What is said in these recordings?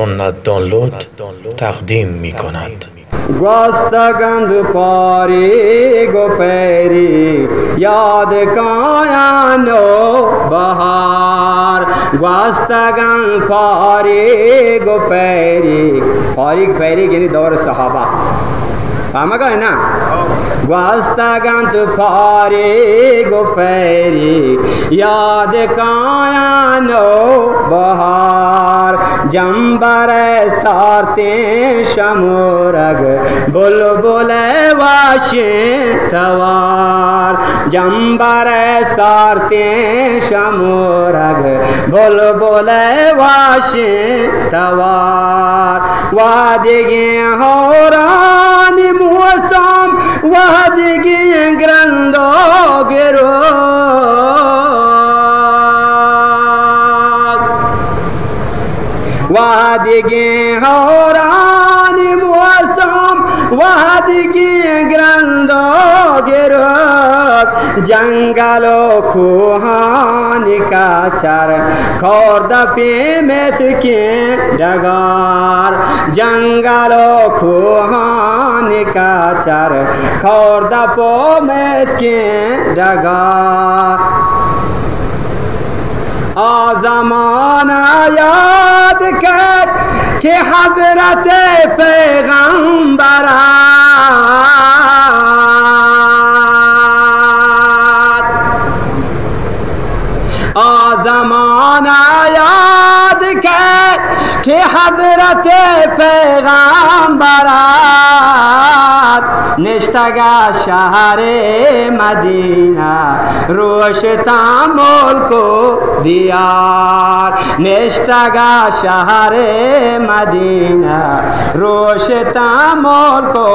سنت دانلود تقدیم می کند گند پاری گو پیری یاد کایانو بہار گند پاری گو پیری پاری پیری یعنی دور صحابہ فاہمہ ہے نا گند پاری گو پیری یاد کایانو بہار جمبر سارتے شمورگ بول بولے واشے توار جمبر سارتے شمورگ بول بولے واشے توار وادگی ہورانی موسم وادگی گرندو گرو وادگی ہورانی موسم وادگی گرندو گرد جنگل و کا چر خورد پی میں سکی ڈگار جنگل و کا چر خورد پو میں سکی ڈگار آزمان یاد کرد که حضرت پیغمبر آزمان یاد کرد که حضرت پیغمبر নেস্তাগা সাহারে মাদিনা রোশ তামল কো দিয়ার। নেস্তাগা সাহারে মাদিনা রোশ তামল কো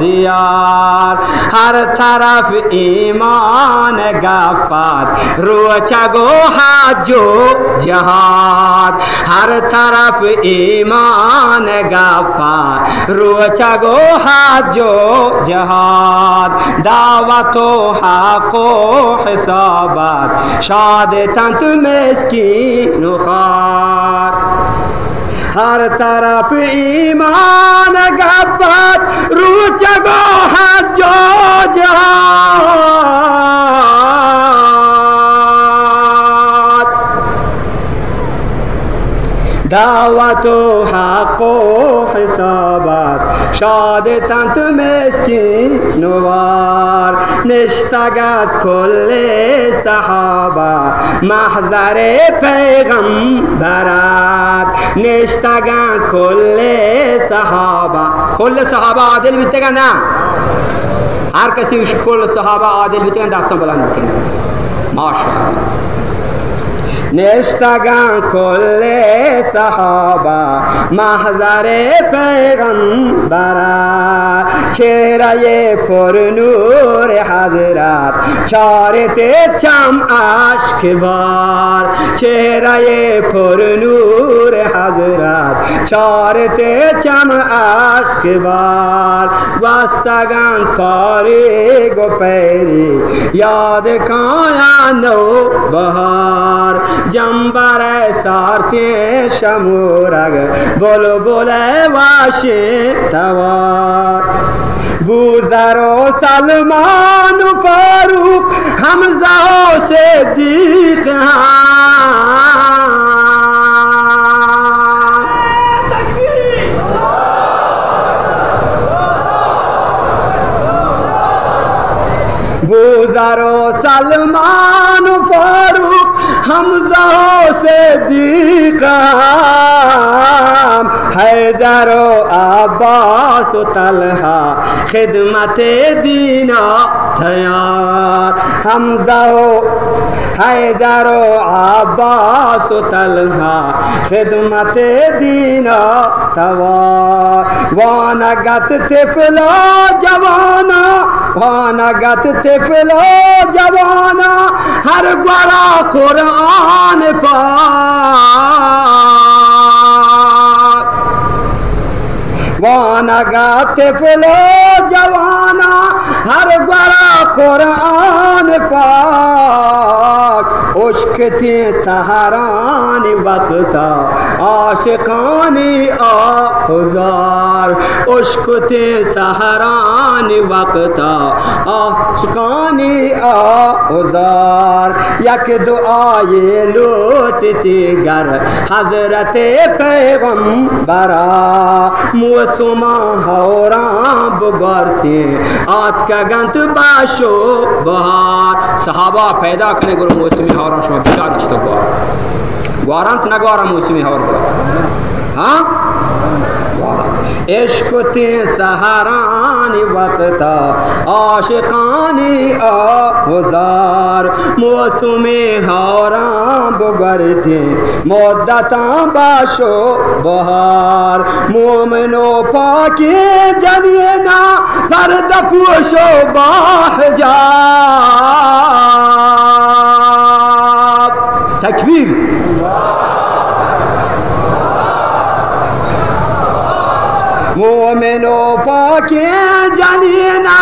দিয়ার। ہر طرف ایمان گفت روچگو حجو جہاد۔ ہر طرف ایمان گفت روچگو حجو جہاد۔ دعوت و حق و حسابات شاد تنت مسکین خار ہر طرف ایمان گفت روچگو حج و جہاد دعوت و حق و حسابات شاد تنت مسکین نوار۔ نشتگت کل صحابه محضر নেশতা গাঁ খোলে সাহাবা। খোলে সাহাবা আদেল বিতে না আর কাছে খোল সাহাবা আদেল বিতে দাস্তান মাশাআল্লাহ। نشتگان کل صحابہ محضر پیغمبر چہرہ پر نور حضرات چارتے چم عشق بار چہرہ پر نور حضرات چارتے چم عشق بار وستگان پاری گو پیری یاد کایا نو شمورگ بولو، بولے، واشے، توار۔ بوزر و سلمان و فاروق، حمزہ و صدیق بوزر و سلمان و فاروق حمزہ سے جی کہا دیکھام حیدر و عباس و طلحہ، خدمت دینا تیار۔ حمزہ و حیدر و عباس و طلحہ، خدمت دینا توار وانگت تفلا جوانا وانگت تفلا جوانا ہر گوڑا قرآن پاک۔ لگا تفلو جوانا ہر بڑا قرآن پاک۔ اشکتی سہرانی وقتا، عاشقانی آزار اشکتی سہرانی وقتا، عاشقانی آزار یک دعائی لوٹتی گر، حضرت پیغم برا موسما ہوران بگارتی۔ آت کا گنت باشو بہار۔ صحابہ پیدا کرنے گرو موسمی ہوران شما بچار چتا گوار گواران تنا گوارا موسمی ہور ہاں عشق تی سہرانی وقتا عاشقانی آزار موسم ہاران بگرتی مدتاں باشو بہار مومنو پاکی جنینا پرد پوشو باہ جا Takbir! مومنو پاکی جنینا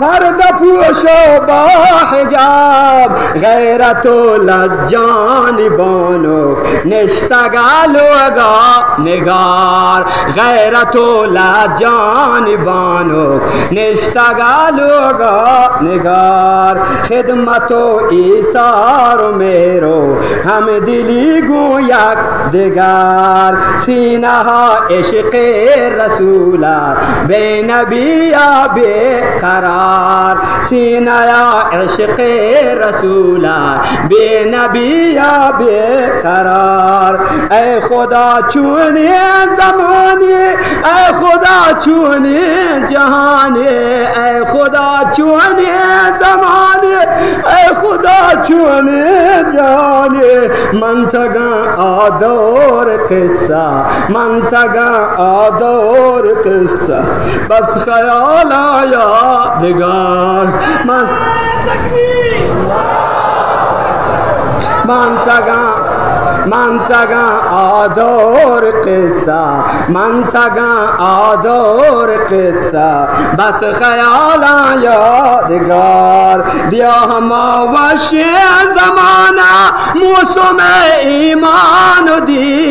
پرد پوشو با حجاب، غیرت و لجان بانو نشتگالو اگا نگار، غیرت و لجان بانو نشتگالو اگا نگار، خدمت و ایسار و میرو ہم دلی گو یک دگار سینہ عشق رسولا بے نبی بے قرار سینہ عشق رسولا بے نبی بے قرار۔ اے خدا چونے زمانے، اے خدا چونے جہانے، اے خدا چونے زمانے، اے خدا چونے جانے منتگا آدور قصہ منتگا آدور دور قصه. بس خیال آیا دگار من منطقه منطقه آدور قصه. منطقه آدور قصه. بس خیال یادگار بیا هم آوش زمانه موسم ایمان و دین.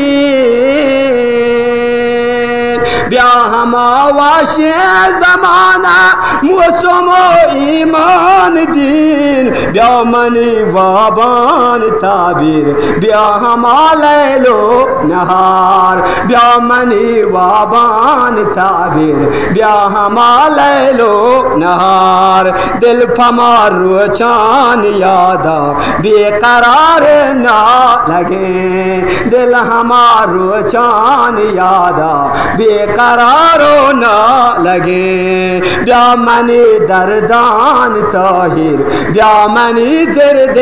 ہم زمانہ موسم و ایمان دین۔ بیا منی وابان تعبیر۔ بیا ہم لیلو نہار۔ بیا منی وابان تعبیر۔ بیا ہم لیلو نہار۔ دل پمار روچان یادا۔ بے قرار نہ لگے۔ دل ہمارو چان یادا۔ بے قرارو نہ لگے۔ بیا منی دردان طاہر بیا منی درد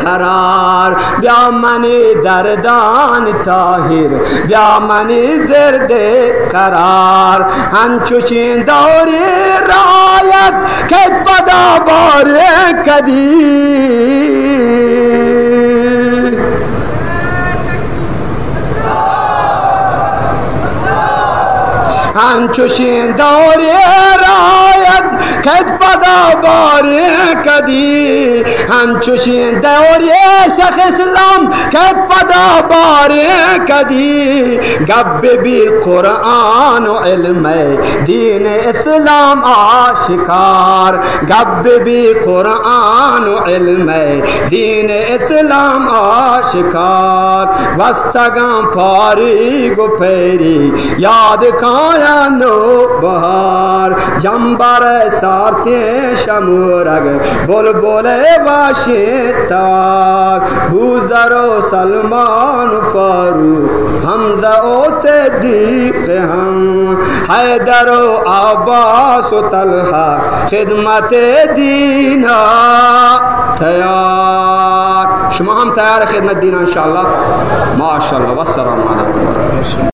قرار۔ بیا منی دردان طاہر بیا منی درد قرار۔ ہن چوچین دوری رایت کت پدا بار کدی ہنچوشین دوری رایت کت پدا باری کدی ہنچوشین دوری شیخ اسلام کت پدا باری کدی گب بھی قرآن و علم دین اسلام آشکار۔ گب بھی قرآن و علم دین اسلام آشکار۔ وستگام پاری گو پیری یاد کایا نو بہار جمبر سارتے شمورگ، بول بولے باشے تاک، بوزر و سلمان فاروق، حمزہ و صدیق ہم، حیدر و عباس و طلحہ، خدمت دینا تیار۔ شما ہم تیار خدمت دینا انشاءاللہ۔ ماشاءاللہ، والسلام علیکم.